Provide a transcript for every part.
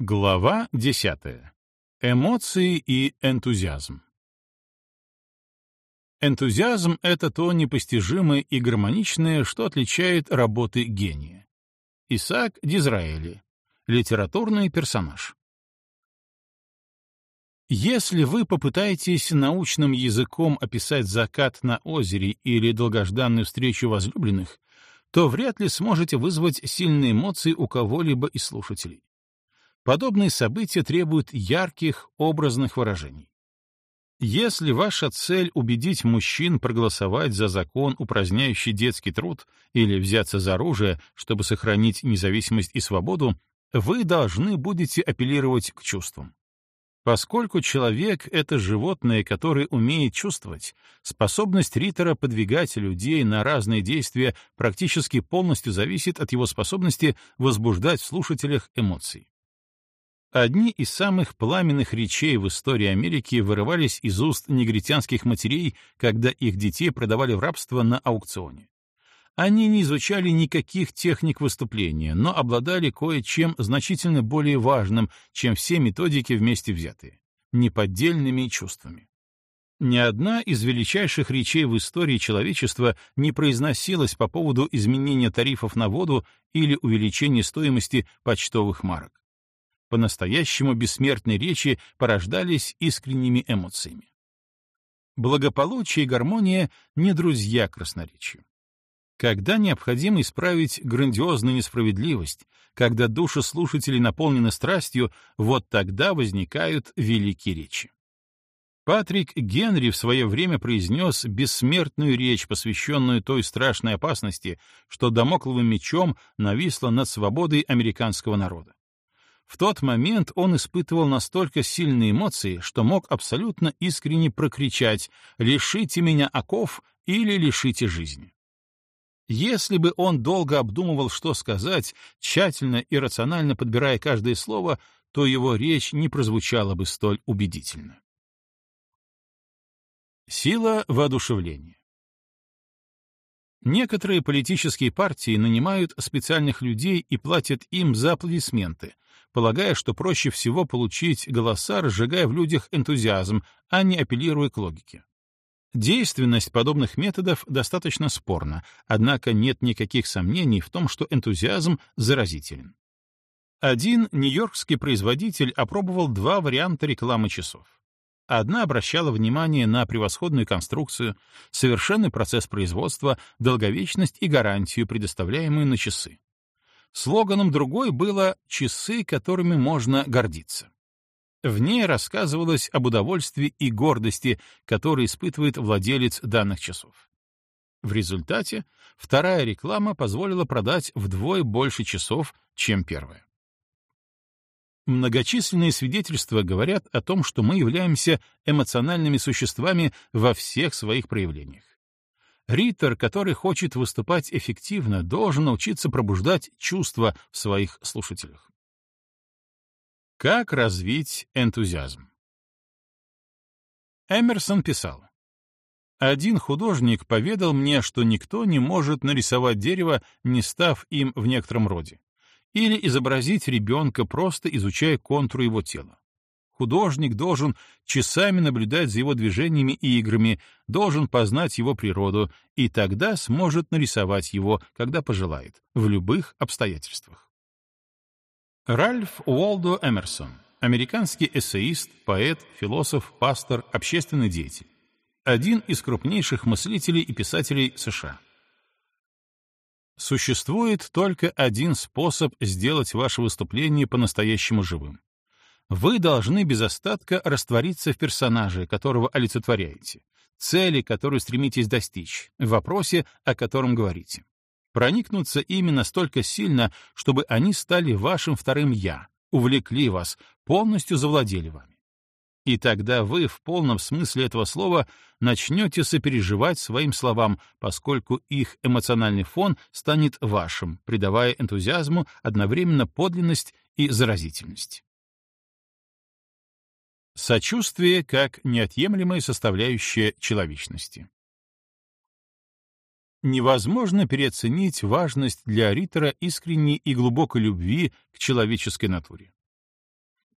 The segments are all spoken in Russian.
Глава 10. Эмоции и энтузиазм. Энтузиазм — это то непостижимое и гармоничное, что отличает работы гения. Исаак Дизраэли. Литературный персонаж. Если вы попытаетесь научным языком описать закат на озере или долгожданную встречу возлюбленных, то вряд ли сможете вызвать сильные эмоции у кого-либо из слушателей. Подобные события требуют ярких, образных выражений. Если ваша цель — убедить мужчин проголосовать за закон, упраздняющий детский труд, или взяться за оружие, чтобы сохранить независимость и свободу, вы должны будете апеллировать к чувствам. Поскольку человек — это животное, которое умеет чувствовать, способность Риттера подвигать людей на разные действия практически полностью зависит от его способности возбуждать в слушателях эмоции. Одни из самых пламенных речей в истории Америки вырывались из уст негритянских матерей, когда их детей продавали в рабство на аукционе. Они не изучали никаких техник выступления, но обладали кое-чем значительно более важным, чем все методики вместе взятые — неподдельными чувствами. Ни одна из величайших речей в истории человечества не произносилась по поводу изменения тарифов на воду или увеличения стоимости почтовых марок по-настоящему бессмертной речи порождались искренними эмоциями. Благополучие и гармония — не друзья красноречию. Когда необходимо исправить грандиозную несправедливость, когда души слушателей наполнены страстью, вот тогда возникают великие речи. Патрик Генри в свое время произнес бессмертную речь, посвященную той страшной опасности, что домокловым мечом нависла над свободой американского народа. В тот момент он испытывал настолько сильные эмоции, что мог абсолютно искренне прокричать «Лишите меня оков или лишите жизни». Если бы он долго обдумывал, что сказать, тщательно и рационально подбирая каждое слово, то его речь не прозвучала бы столь убедительно. Сила воодушевления Некоторые политические партии нанимают специальных людей и платят им за аплодисменты, полагая, что проще всего получить голоса, разжигая в людях энтузиазм, а не апеллируя к логике. Действенность подобных методов достаточно спорна, однако нет никаких сомнений в том, что энтузиазм заразителен. Один нью-йоркский производитель опробовал два варианта рекламы часов. Одна обращала внимание на превосходную конструкцию, совершенный процесс производства, долговечность и гарантию, предоставляемую на часы. Слоганом другой было «Часы, которыми можно гордиться». В ней рассказывалось об удовольствии и гордости, которые испытывает владелец данных часов. В результате вторая реклама позволила продать вдвое больше часов, чем первая. Многочисленные свидетельства говорят о том, что мы являемся эмоциональными существами во всех своих проявлениях. Риттер, который хочет выступать эффективно, должен научиться пробуждать чувства в своих слушателях. Как развить энтузиазм? Эмерсон писал, «Один художник поведал мне, что никто не может нарисовать дерево, не став им в некотором роде, или изобразить ребенка, просто изучая контуры его тела. Художник должен часами наблюдать за его движениями и играми, должен познать его природу, и тогда сможет нарисовать его, когда пожелает, в любых обстоятельствах. Ральф Уолдо Эмерсон, американский эссеист, поэт, философ, пастор, общественный деятель. Один из крупнейших мыслителей и писателей США. Существует только один способ сделать ваше выступление по-настоящему живым вы должны без остатка раствориться в персонаже, которого олицетворяете, цели, которую стремитесь достичь, в вопросе, о котором говорите. Проникнуться ими настолько сильно, чтобы они стали вашим вторым «я», увлекли вас, полностью завладели вами. И тогда вы в полном смысле этого слова начнете сопереживать своим словам, поскольку их эмоциональный фон станет вашим, придавая энтузиазму одновременно подлинность и заразительность. Сочувствие как неотъемлемая составляющая человечности. Невозможно переоценить важность для Риттера искренней и глубокой любви к человеческой натуре.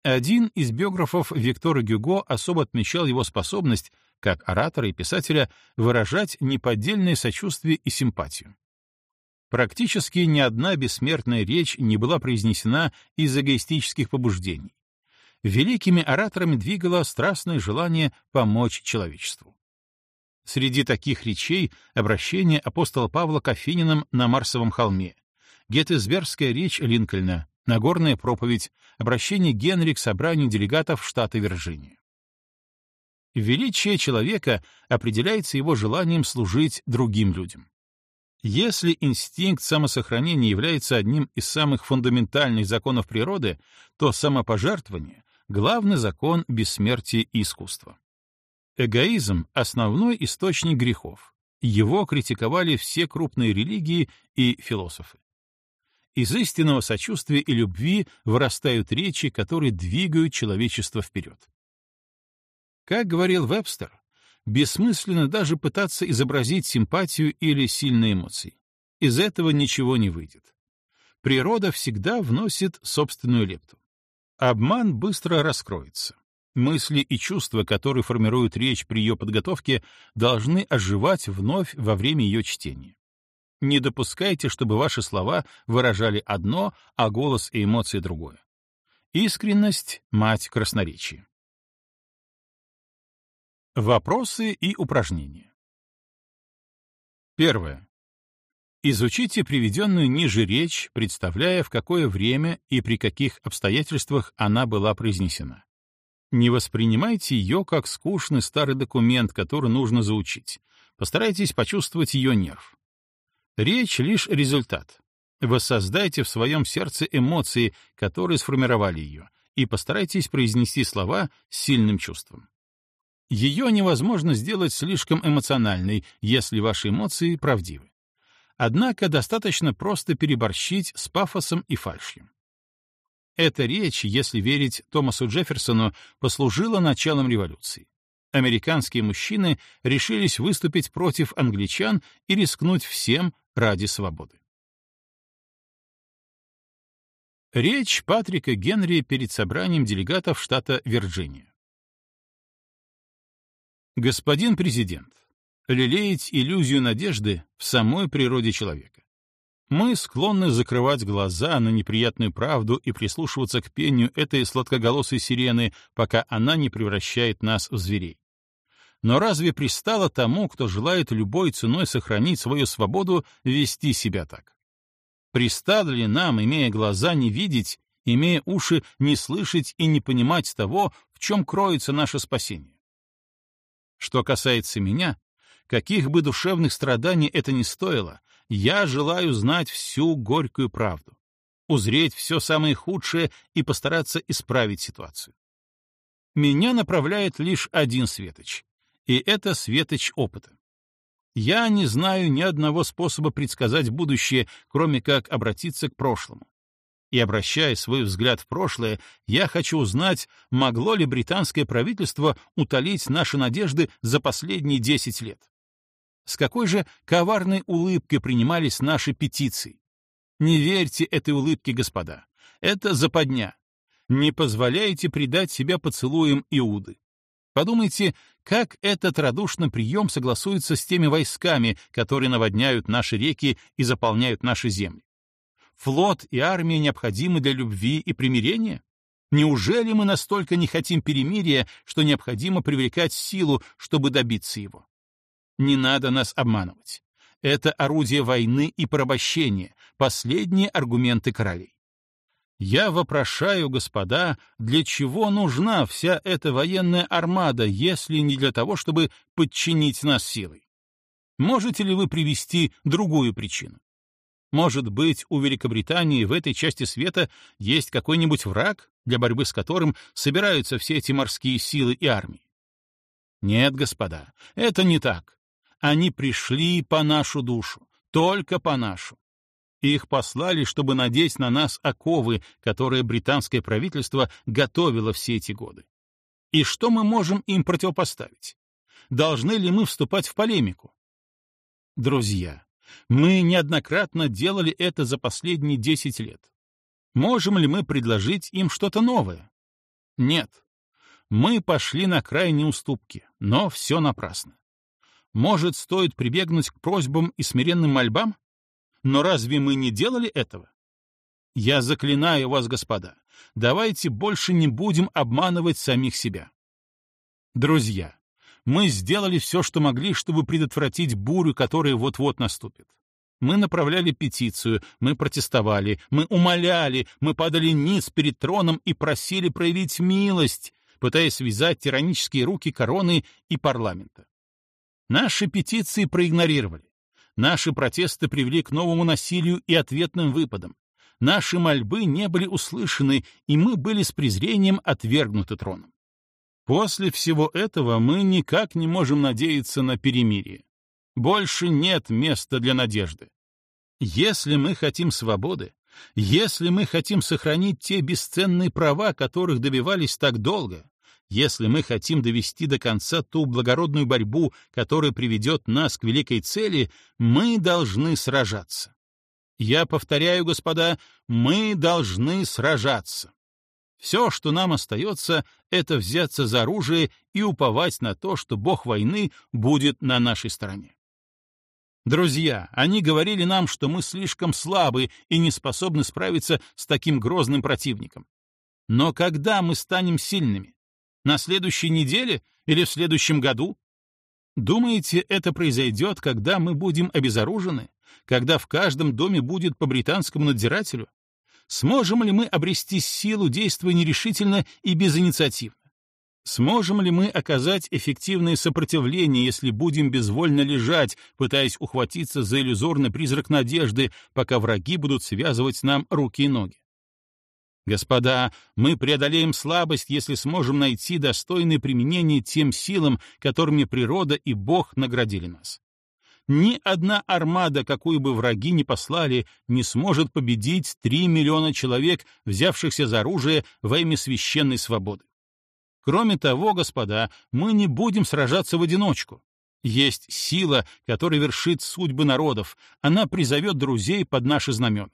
Один из биографов Виктора Гюго особо отмечал его способность, как оратора и писателя, выражать неподдельное сочувствие и симпатию. Практически ни одна бессмертная речь не была произнесена из эгоистических побуждений. Великими ораторами двигало страстное желание помочь человечеству. Среди таких речей обращение апостола Павла к Афининам на Марсовом холме, Геттисбергская речь Линкольна, Нагорная проповедь, обращение Генри к собранию делегатов штата Вирджиния. Величие человека определяется его желанием служить другим людям. Если инстинкт самосохранения является одним из самых фундаментальных законов природы, то самопожертвование — главный закон бессмертия искусства. Эгоизм — основной источник грехов. Его критиковали все крупные религии и философы. Из истинного сочувствия и любви вырастают речи, которые двигают человечество вперед. Как говорил Вебстер, бессмысленно даже пытаться изобразить симпатию или сильные эмоции. Из этого ничего не выйдет. Природа всегда вносит собственную лепту. Обман быстро раскроется. Мысли и чувства, которые формируют речь при ее подготовке, должны оживать вновь во время ее чтения. Не допускайте, чтобы ваши слова выражали одно, а голос и эмоции другое. Искренность — мать красноречия. Вопросы и упражнения. Первое. Изучите приведенную ниже речь, представляя, в какое время и при каких обстоятельствах она была произнесена. Не воспринимайте ее как скучный старый документ, который нужно заучить. Постарайтесь почувствовать ее нерв. Речь — лишь результат. Воссоздайте в своем сердце эмоции, которые сформировали ее, и постарайтесь произнести слова с сильным чувством. Ее невозможно сделать слишком эмоциональной, если ваши эмоции правдивы. Однако достаточно просто переборщить с пафосом и фальшью. Эта речь, если верить Томасу Джефферсону, послужила началом революции. Американские мужчины решились выступить против англичан и рискнуть всем ради свободы. Речь Патрика Генри перед собранием делегатов штата Вирджиния. Господин президент, лелеять иллюзию надежды в самой природе человека. Мы склонны закрывать глаза на неприятную правду и прислушиваться к пению этой сладкоголосой сирены, пока она не превращает нас в зверей. Но разве пристало тому, кто желает любой ценой сохранить свою свободу, вести себя так? Пристало ли нам, имея глаза, не видеть, имея уши, не слышать и не понимать того, в чем кроется наше спасение? Что касается меня, каких бы душевных страданий это ни стоило, я желаю знать всю горькую правду, узреть все самое худшее и постараться исправить ситуацию. Меня направляет лишь один светоч, и это светоч опыта. Я не знаю ни одного способа предсказать будущее, кроме как обратиться к прошлому. И обращая свой взгляд в прошлое, я хочу узнать, могло ли британское правительство утолить наши надежды за последние 10 лет. С какой же коварной улыбкой принимались наши петиции? Не верьте этой улыбке, господа. Это западня. Не позволяйте предать себя поцелуям Иуды. Подумайте, как этот радушный прием согласуется с теми войсками, которые наводняют наши реки и заполняют наши земли. Флот и армия необходимы для любви и примирения? Неужели мы настолько не хотим перемирия, что необходимо привлекать силу, чтобы добиться его? Не надо нас обманывать. Это орудие войны и порабощения, последние аргументы королей. Я вопрошаю, господа, для чего нужна вся эта военная армада, если не для того, чтобы подчинить нас силой? Можете ли вы привести другую причину? Может быть, у Великобритании в этой части света есть какой-нибудь враг, для борьбы с которым собираются все эти морские силы и армии? Нет, господа, это не так. Они пришли по нашу душу, только по нашу. Их послали, чтобы надеть на нас оковы, которые британское правительство готовило все эти годы. И что мы можем им противопоставить? Должны ли мы вступать в полемику? Друзья, мы неоднократно делали это за последние 10 лет. Можем ли мы предложить им что-то новое? Нет. Мы пошли на крайние уступки, но все напрасно. Может, стоит прибегнуть к просьбам и смиренным мольбам? Но разве мы не делали этого? Я заклинаю вас, господа, давайте больше не будем обманывать самих себя. Друзья, мы сделали все, что могли, чтобы предотвратить бурю, которая вот-вот наступит. Мы направляли петицию, мы протестовали, мы умоляли, мы падали низ перед троном и просили проявить милость, пытаясь связать тиранические руки короны и парламента. Наши петиции проигнорировали. Наши протесты привели к новому насилию и ответным выпадам. Наши мольбы не были услышаны, и мы были с презрением отвергнуты троном. После всего этого мы никак не можем надеяться на перемирие. Больше нет места для надежды. Если мы хотим свободы, если мы хотим сохранить те бесценные права, которых добивались так долго, если мы хотим довести до конца ту благородную борьбу, которая приведет нас к великой цели, мы должны сражаться. Я повторяю, господа, мы должны сражаться. Все, что нам остается, это взяться за оружие и уповать на то, что бог войны будет на нашей стороне. Друзья, они говорили нам, что мы слишком слабы и не способны справиться с таким грозным противником. Но когда мы станем сильными? На следующей неделе или в следующем году? Думаете, это произойдет, когда мы будем обезоружены? Когда в каждом доме будет по британскому надзирателю? Сможем ли мы обрести силу, действуя нерешительно и безинициативно? Сможем ли мы оказать эффективное сопротивление, если будем безвольно лежать, пытаясь ухватиться за иллюзорный призрак надежды, пока враги будут связывать нам руки и ноги? Господа, мы преодолеем слабость, если сможем найти достойное применение тем силам, которыми природа и Бог наградили нас. Ни одна армада, какую бы враги ни послали, не сможет победить три миллиона человек, взявшихся за оружие во имя священной свободы. Кроме того, господа, мы не будем сражаться в одиночку. Есть сила, которая вершит судьбы народов, она призовет друзей под наши знамена.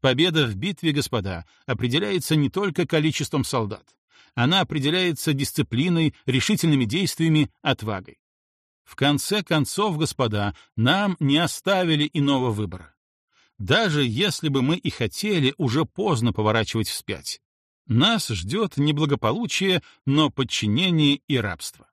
Победа в битве, господа, определяется не только количеством солдат. Она определяется дисциплиной, решительными действиями, отвагой. В конце концов, господа, нам не оставили иного выбора. Даже если бы мы и хотели, уже поздно поворачивать вспять. Нас ждет неблагополучие, но подчинение и рабство.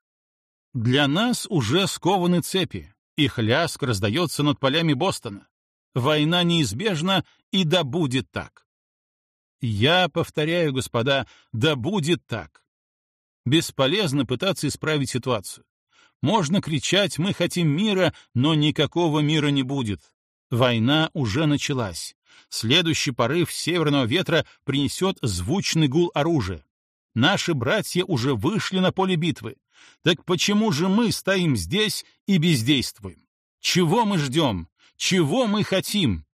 Для нас уже скованы цепи, их ляск раздается над полями Бостона. Война неизбежна, и да будет так. Я повторяю, господа, да будет так. Бесполезно пытаться исправить ситуацию. Можно кричать «мы хотим мира», но никакого мира не будет. Война уже началась. Следующий порыв северного ветра принесет звучный гул оружия. Наши братья уже вышли на поле битвы. Так почему же мы стоим здесь и бездействуем? Чего мы ждем? Чего мы хотим?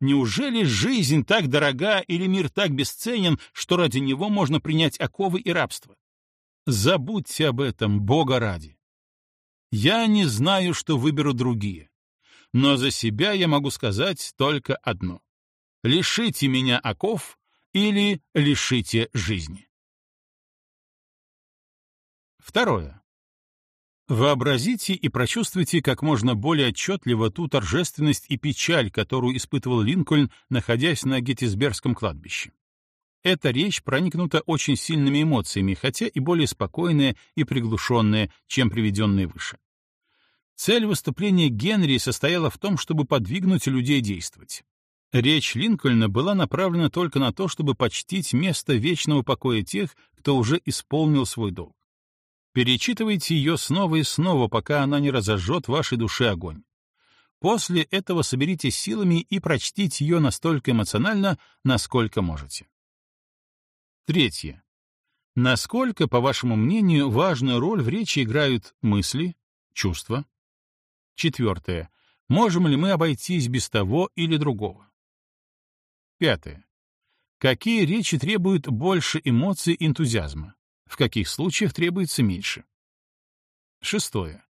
Неужели жизнь так дорога или мир так бесценен, что ради него можно принять оковы и рабство? Забудьте об этом, Бога ради. Я не знаю, что выберу другие, но за себя я могу сказать только одно. Лишите меня оков или лишите жизни. Второе. Вообразите и прочувствуйте как можно более отчетливо ту торжественность и печаль, которую испытывал Линкольн, находясь на Геттисбергском кладбище. Эта речь проникнута очень сильными эмоциями, хотя и более спокойная и приглушенная, чем приведенные выше. Цель выступления Генри состояла в том, чтобы подвигнуть людей действовать. Речь Линкольна была направлена только на то, чтобы почтить место вечного покоя тех, кто уже исполнил свой долг. Перечитывайте ее снова и снова, пока она не разожжет в вашей душе огонь. После этого соберитесь силами и прочтите ее настолько эмоционально, насколько можете. Третье. Насколько, по вашему мнению, важную роль в речи играют мысли, чувства? Четвертое. Можем ли мы обойтись без того или другого? Пятое. Какие речи требуют больше эмоций и энтузиазма? В каких случаях требуется меньше. Шестое.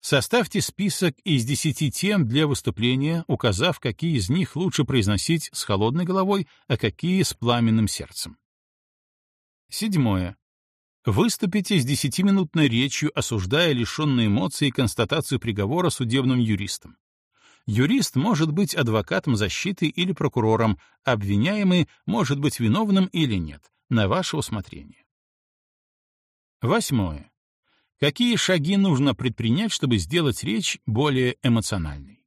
Составьте список из десяти тем для выступления, указав, какие из них лучше произносить с холодной головой, а какие с пламенным сердцем. Седьмое. Выступите с десятиминутной речью, осуждая лишенные эмоций констатацию приговора судебным юристом. Юрист может быть адвокатом защиты или прокурором, обвиняемый может быть виновным или нет, на ваше усмотрение. Восьмое. Какие шаги нужно предпринять, чтобы сделать речь более эмоциональной?